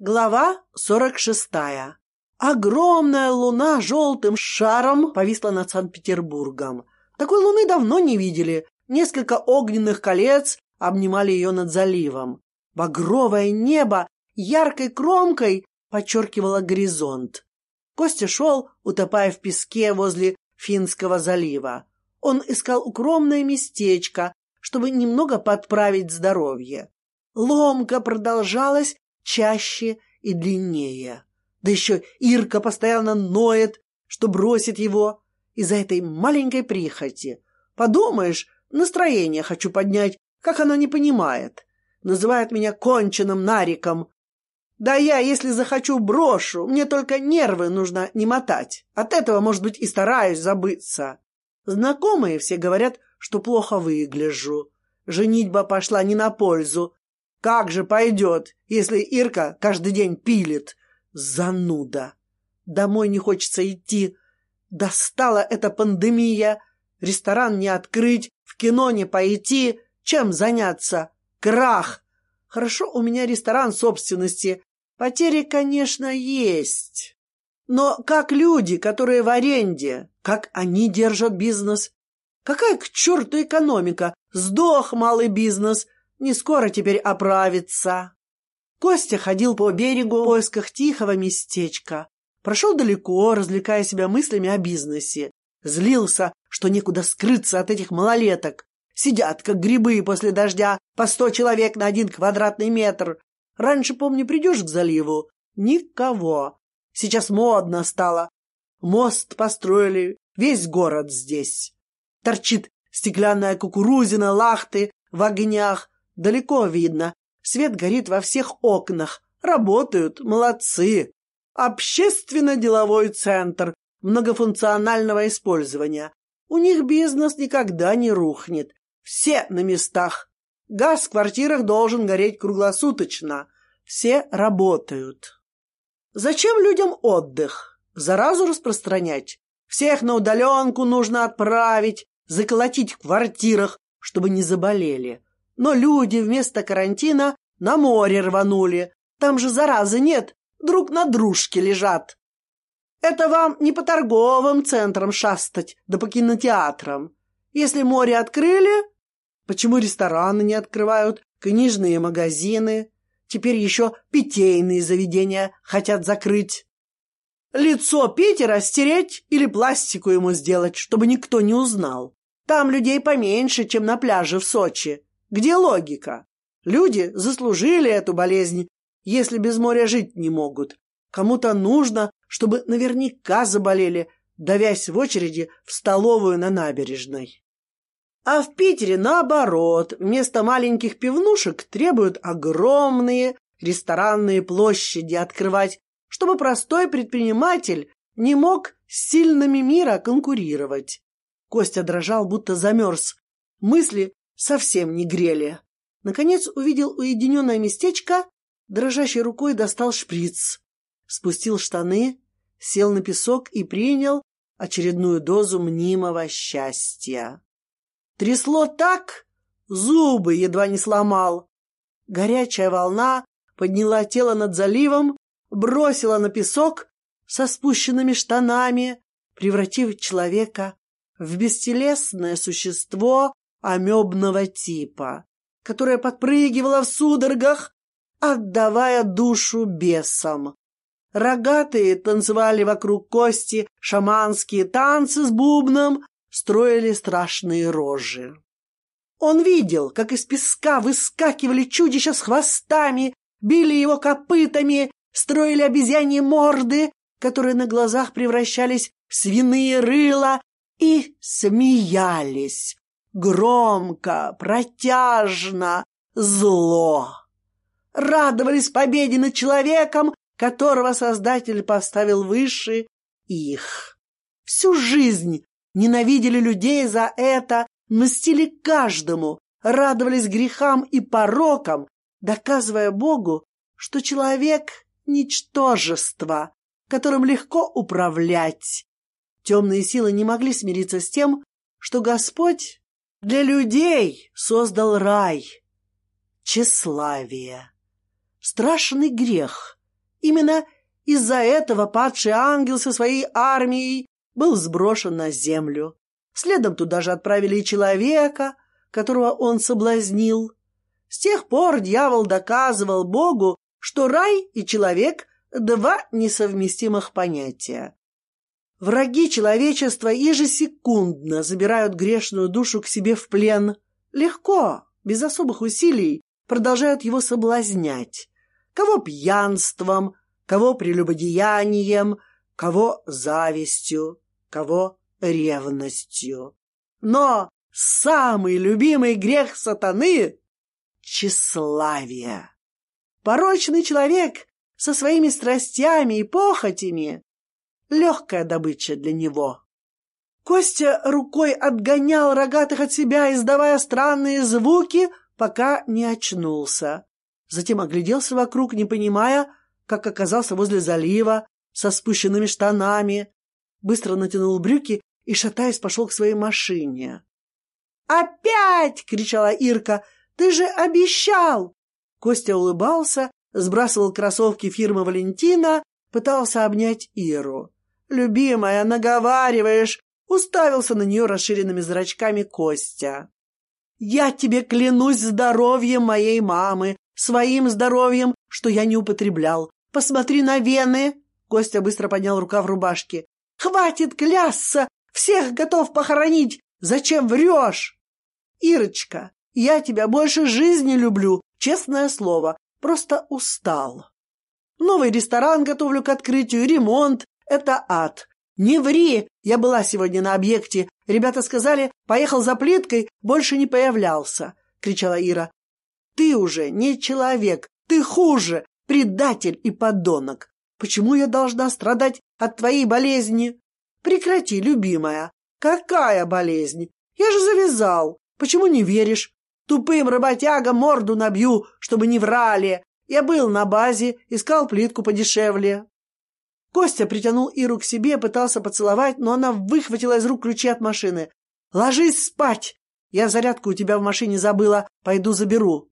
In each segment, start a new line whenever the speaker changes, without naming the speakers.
Глава сорок шестая. Огромная луна желтым шаром повисла над Санкт-Петербургом. Такой луны давно не видели. Несколько огненных колец обнимали ее над заливом. Багровое небо яркой кромкой подчеркивало горизонт. Костя шел, утопая в песке возле Финского залива. Он искал укромное местечко, чтобы немного подправить здоровье. Ломка продолжалась чаще и длиннее. Да еще Ирка постоянно ноет, что бросит его из-за этой маленькой прихоти. Подумаешь, настроение хочу поднять, как она не понимает. Называет меня конченным нариком. Да я, если захочу, брошу. Мне только нервы нужно не мотать. От этого, может быть, и стараюсь забыться. Знакомые все говорят, что плохо выгляжу. Женитьба пошла не на пользу. Как же пойдет, если Ирка каждый день пилит? Зануда. Домой не хочется идти. Достала эта пандемия. Ресторан не открыть, в кино не пойти. Чем заняться? Крах. Хорошо, у меня ресторан собственности. Потери, конечно, есть. Но как люди, которые в аренде, как они держат бизнес? Какая к черту экономика? Сдох малый бизнес — не скоро теперь оправится. Костя ходил по берегу в поисках тихого местечка. Прошел далеко, развлекая себя мыслями о бизнесе. Злился, что некуда скрыться от этих малолеток. Сидят, как грибы после дождя, по сто человек на один квадратный метр. Раньше, помню, придешь к заливу — никого. Сейчас модно стало. Мост построили, весь город здесь. Торчит стеклянная кукурузина, лахты в огнях, Далеко видно. Свет горит во всех окнах. Работают. Молодцы. Общественно-деловой центр многофункционального использования. У них бизнес никогда не рухнет. Все на местах. Газ в квартирах должен гореть круглосуточно. Все работают. Зачем людям отдых? Заразу распространять? Всех на удаленку нужно отправить, заколотить в квартирах, чтобы не заболели. Но люди вместо карантина на море рванули. Там же заразы нет, друг на дружке лежат. Это вам не по торговым центрам шастать, да по кинотеатрам. Если море открыли, почему рестораны не открывают, книжные магазины? Теперь еще питейные заведения хотят закрыть. Лицо Питера стереть или пластику ему сделать, чтобы никто не узнал. Там людей поменьше, чем на пляже в Сочи. Где логика? Люди заслужили эту болезнь, если без моря жить не могут. Кому-то нужно, чтобы наверняка заболели, давясь в очереди в столовую на набережной. А в Питере, наоборот, вместо маленьких пивнушек требуют огромные ресторанные площади открывать, чтобы простой предприниматель не мог с сильными мира конкурировать. Костя дрожал, будто замерз. Мысли совсем не грели. Наконец увидел уединенное местечко, дрожащей рукой достал шприц, спустил штаны, сел на песок и принял очередную дозу мнимого счастья. Трясло так, зубы едва не сломал. Горячая волна подняла тело над заливом, бросила на песок со спущенными штанами, превратив человека в бестелесное существо амебного типа, которая подпрыгивала в судорогах, отдавая душу бесам. Рогатые танцевали вокруг кости, шаманские танцы с бубном строили страшные рожи. Он видел, как из песка выскакивали чудища с хвостами, били его копытами, строили обезьяньи морды, которые на глазах превращались в свиные рыла, и смеялись, громко, протяжно, зло. Радовались победе над человеком, которого Создатель поставил выше их. Всю жизнь ненавидели людей за это, мстили каждому, радовались грехам и порокам, доказывая Богу, что человек — ничтожество, которым легко управлять. Темные силы не могли смириться с тем, что Господь для людей создал рай, тщеславие. Страшный грех, Именно из-за этого падший ангел со своей армией был сброшен на землю. Следом туда же отправили и человека, которого он соблазнил. С тех пор дьявол доказывал Богу, что рай и человек — два несовместимых понятия. Враги человечества ежесекундно забирают грешную душу к себе в плен. Легко, без особых усилий, продолжают его соблазнять. Кого пьянством, кого прелюбодеянием, кого завистью, кого ревностью. Но самый любимый грех сатаны — тщеславие. Порочный человек со своими страстями и похотями — легкая добыча для него. Костя рукой отгонял рогатых от себя, издавая странные звуки, пока не очнулся. Затем огляделся вокруг, не понимая, как оказался возле залива со спущенными штанами. Быстро натянул брюки и, шатаясь, пошел к своей машине. «Опять!» — кричала Ирка. «Ты же обещал!» Костя улыбался, сбрасывал кроссовки фирмы «Валентина», пытался обнять Иру. «Любимая, наговариваешь!» Уставился на нее расширенными зрачками Костя. «Я тебе клянусь здоровьем моей мамы, своим здоровьем, что я не употреблял. Посмотри на вены!» Костя быстро поднял рука в рубашке. «Хватит клясться! Всех готов похоронить! Зачем врешь?» «Ирочка, я тебя больше жизни люблю, честное слово, просто устал. Новый ресторан готовлю к открытию, ремонт — это ад. Не ври, я была сегодня на объекте. Ребята сказали, поехал за плиткой, больше не появлялся, — кричала Ира. Ты уже не человек, ты хуже, предатель и подонок. Почему я должна страдать от твоей болезни? Прекрати, любимая. Какая болезнь? Я же завязал. Почему не веришь? Тупым работягам морду набью, чтобы не врали. Я был на базе, искал плитку подешевле. Костя притянул Иру к себе, пытался поцеловать, но она выхватила из рук ключи от машины. «Ложись спать! Я зарядку у тебя в машине забыла, пойду заберу».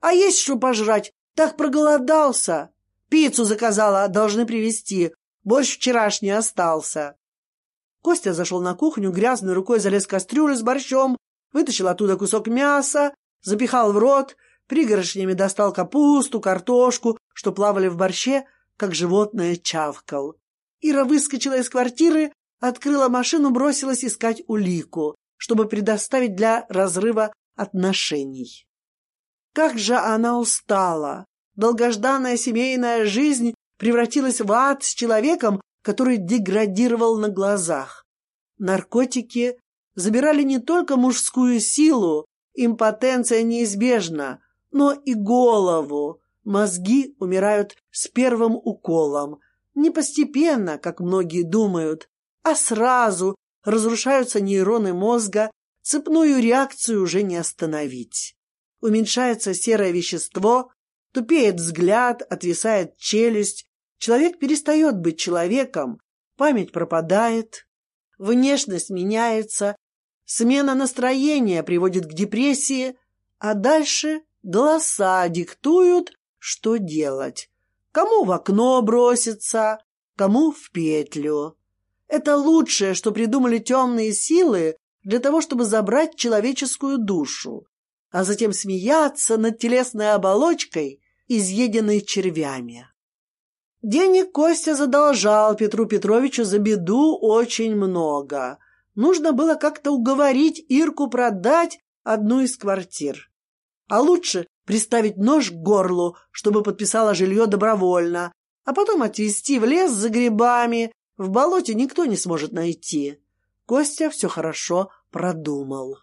«А есть что пожрать? Так проголодался!» «Пиццу заказала, должны привезти. Борщ вчерашний остался». Костя зашел на кухню, грязной рукой залез в кастрюлю с борщом, вытащил оттуда кусок мяса, запихал в рот, пригоршнями достал капусту, картошку, что плавали в борще, как животное чавкал. Ира выскочила из квартиры, открыла машину, бросилась искать улику, чтобы предоставить для разрыва отношений. Как же она устала! Долгожданная семейная жизнь превратилась в ад с человеком, который деградировал на глазах. Наркотики забирали не только мужскую силу, импотенция неизбежна, но и голову. Мозги умирают с первым уколом. Не постепенно, как многие думают, а сразу разрушаются нейроны мозга, цепную реакцию уже не остановить. Уменьшается серое вещество, тупеет взгляд, отвисает челюсть, Человек перестает быть человеком, память пропадает, внешность меняется, смена настроения приводит к депрессии, а дальше голоса диктуют, что делать. Кому в окно броситься, кому в петлю. Это лучшее, что придумали темные силы для того, чтобы забрать человеческую душу, а затем смеяться над телесной оболочкой, изъеденной червями. Денег Костя задолжал Петру Петровичу за беду очень много. Нужно было как-то уговорить Ирку продать одну из квартир. А лучше приставить нож к горлу, чтобы подписала жилье добровольно, а потом отвезти в лес за грибами. В болоте никто не сможет найти. Костя все хорошо продумал.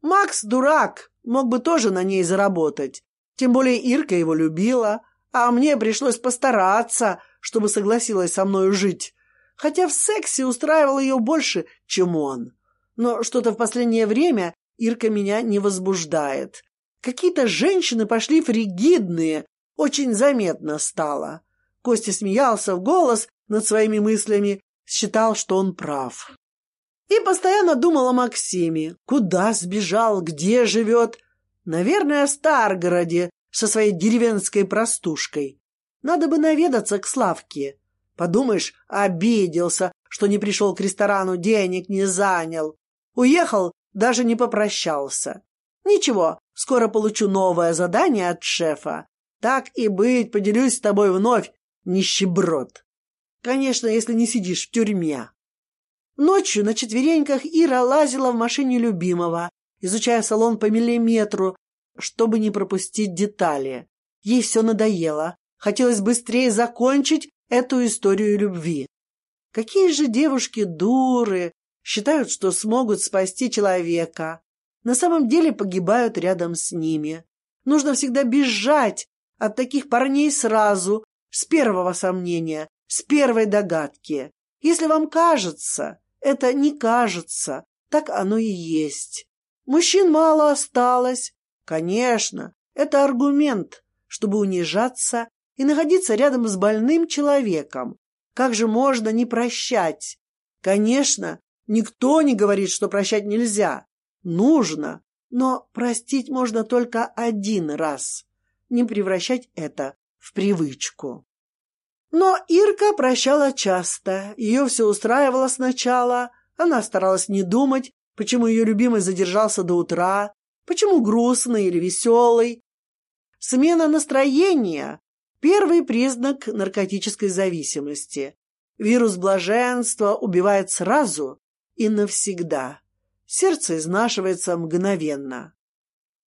Макс дурак, мог бы тоже на ней заработать. Тем более Ирка его любила, а мне пришлось постараться, чтобы согласилась со мною жить. Хотя в сексе устраивал ее больше, чем он. Но что-то в последнее время Ирка меня не возбуждает. Какие-то женщины пошли фригидные, очень заметно стало. Костя смеялся в голос над своими мыслями, считал, что он прав. И постоянно думал о Максиме. Куда сбежал, где живет? Наверное, в Старгороде, со своей деревенской простушкой. Надо бы наведаться к Славке. Подумаешь, обиделся, что не пришел к ресторану, денег не занял. Уехал, даже не попрощался. Ничего, скоро получу новое задание от шефа. Так и быть, поделюсь с тобой вновь, нищеброд. Конечно, если не сидишь в тюрьме. Ночью на четвереньках Ира лазила в машине любимого, изучая салон по миллиметру, чтобы не пропустить детали. Ей все надоело. Хотелось быстрее закончить эту историю любви. Какие же девушки дуры, считают, что смогут спасти человека. На самом деле погибают рядом с ними. Нужно всегда бежать от таких парней сразу, с первого сомнения, с первой догадки. Если вам кажется, это не кажется, так оно и есть. Мужчин мало осталось. Конечно, это аргумент, чтобы унижаться и находиться рядом с больным человеком. Как же можно не прощать? Конечно, никто не говорит, что прощать нельзя. Нужно, но простить можно только один раз. Не превращать это в привычку. Но Ирка прощала часто, ее все устраивало сначала, она старалась не думать, почему ее любимый задержался до утра, почему грустный или веселый. Смена настроения – первый признак наркотической зависимости. Вирус блаженства убивает сразу и навсегда. Сердце изнашивается мгновенно.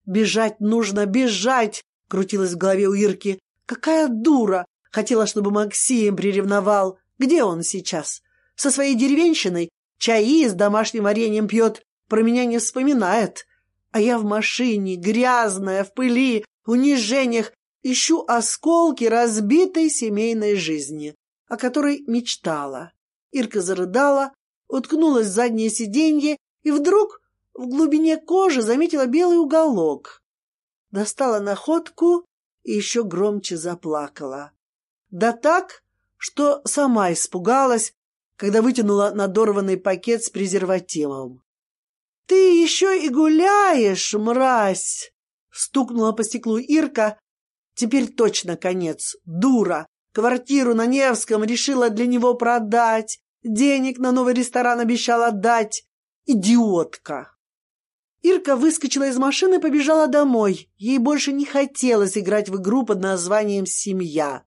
«Бежать нужно, бежать!» — крутилось в голове у Ирки. «Какая дура! Хотела, чтобы Максим приревновал. Где он сейчас? Со своей деревенщиной? Чаи с домашним вареньем пьет, про меня не вспоминает. А я в машине, грязная, в пыли, в унижениях, ищу осколки разбитой семейной жизни, о которой мечтала. Ирка зарыдала, уткнулась в заднее сиденье и вдруг в глубине кожи заметила белый уголок. Достала находку и еще громче заплакала. Да так, что сама испугалась, когда вытянула надорванный пакет с презервативом. «Ты еще и гуляешь, мразь!» Стукнула по стеклу Ирка. Теперь точно конец. Дура. Квартиру на Невском решила для него продать. Денег на новый ресторан обещала дать. Идиотка. Ирка выскочила из машины и побежала домой. Ей больше не хотелось играть в игру под названием «Семья».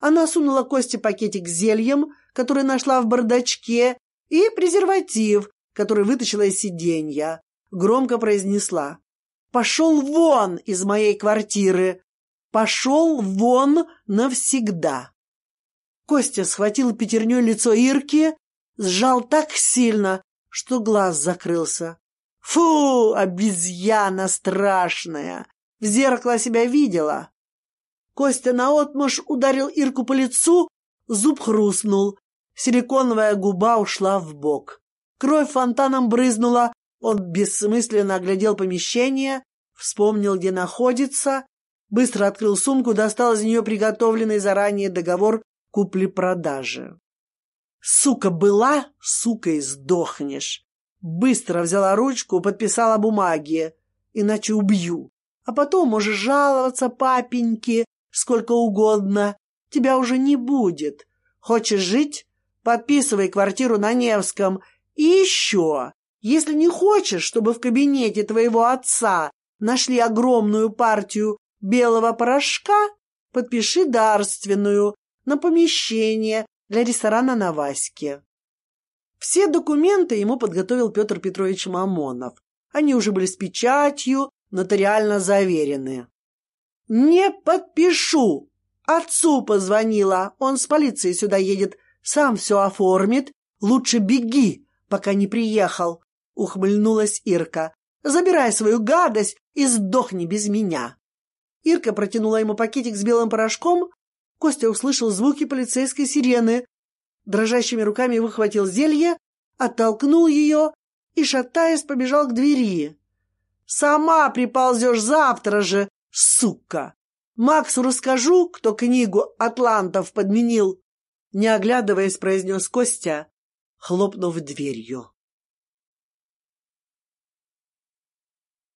Она сунула Косте пакетик с зельем, который нашла в бардачке, и презерватив, который вытащила из сиденья. Громко произнесла. «Пошел вон из моей квартиры! Пошел вон навсегда!» Костя схватил пятерней лицо Ирки, сжал так сильно, что глаз закрылся. «Фу, обезьяна страшная! В зеркало себя видела!» Костя наотмашь ударил Ирку по лицу, зуб хрустнул. Силиконовая губа ушла в бок. Кровь фонтаном брызнула. Он бессмысленно оглядел помещение, вспомнил, где находится, быстро открыл сумку, достал из нее приготовленный заранее договор купли-продажи. Сука была, сукой сдохнешь. Быстро взяла ручку, подписала бумаги, иначе убью. А потом можешь жаловаться папеньке, сколько угодно. Тебя уже не будет. Хочешь жить? Подписывай квартиру на Невском. И еще, если не хочешь, чтобы в кабинете твоего отца нашли огромную партию белого порошка, подпиши дарственную на помещение для ресторана на Ваське. Все документы ему подготовил Петр Петрович Мамонов. Они уже были с печатью, нотариально заверены. «Не подпишу!» Отцу позвонила, он с полицией сюда едет, сам все оформит. Лучше беги, пока не приехал, — ухмыльнулась Ирка. Забирай свою гадость и сдохни без меня. Ирка протянула ему пакетик с белым порошком. Костя услышал звуки полицейской сирены. Дрожащими руками выхватил зелье, оттолкнул ее и, шатаясь, побежал к двери. «Сама приползешь завтра же, Сука! Максу расскажу, кто книгу «Атлантов» подменил. Не оглядываясь, произнес Костя, хлопнув дверью.